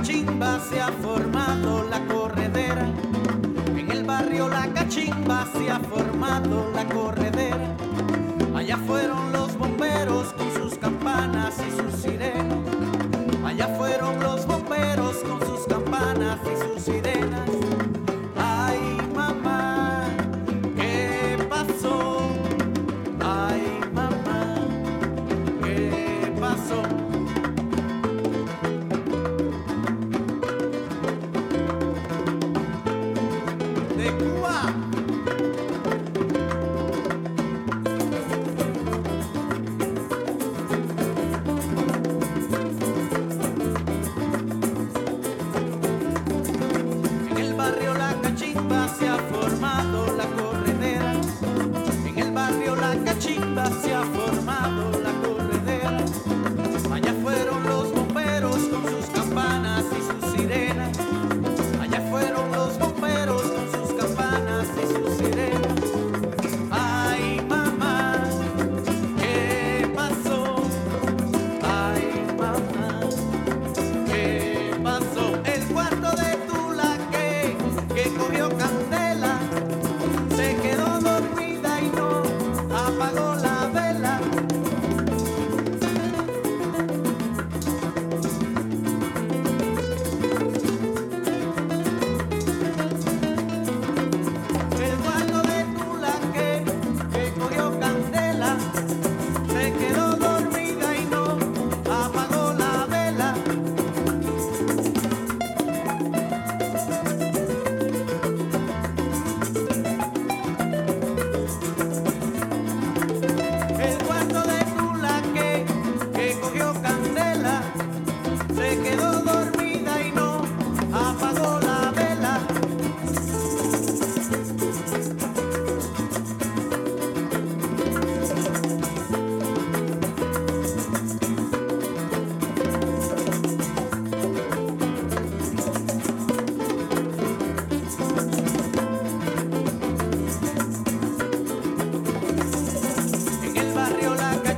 cachimba se ha formado la corredera. En el barrio la cachimba se ha formado la corredera. Allá fueron los bomberos 哇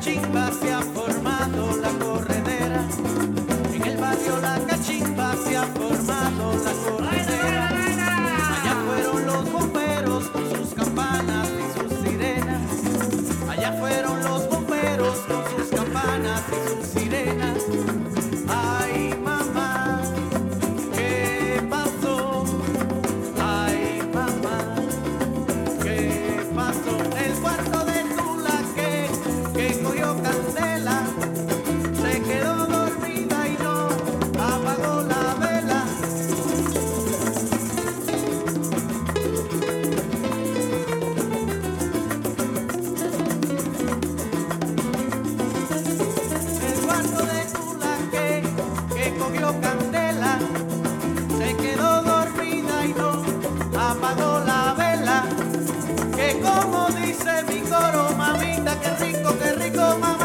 金怎 tesoro, mamita, qué rico, qué rico, mamita.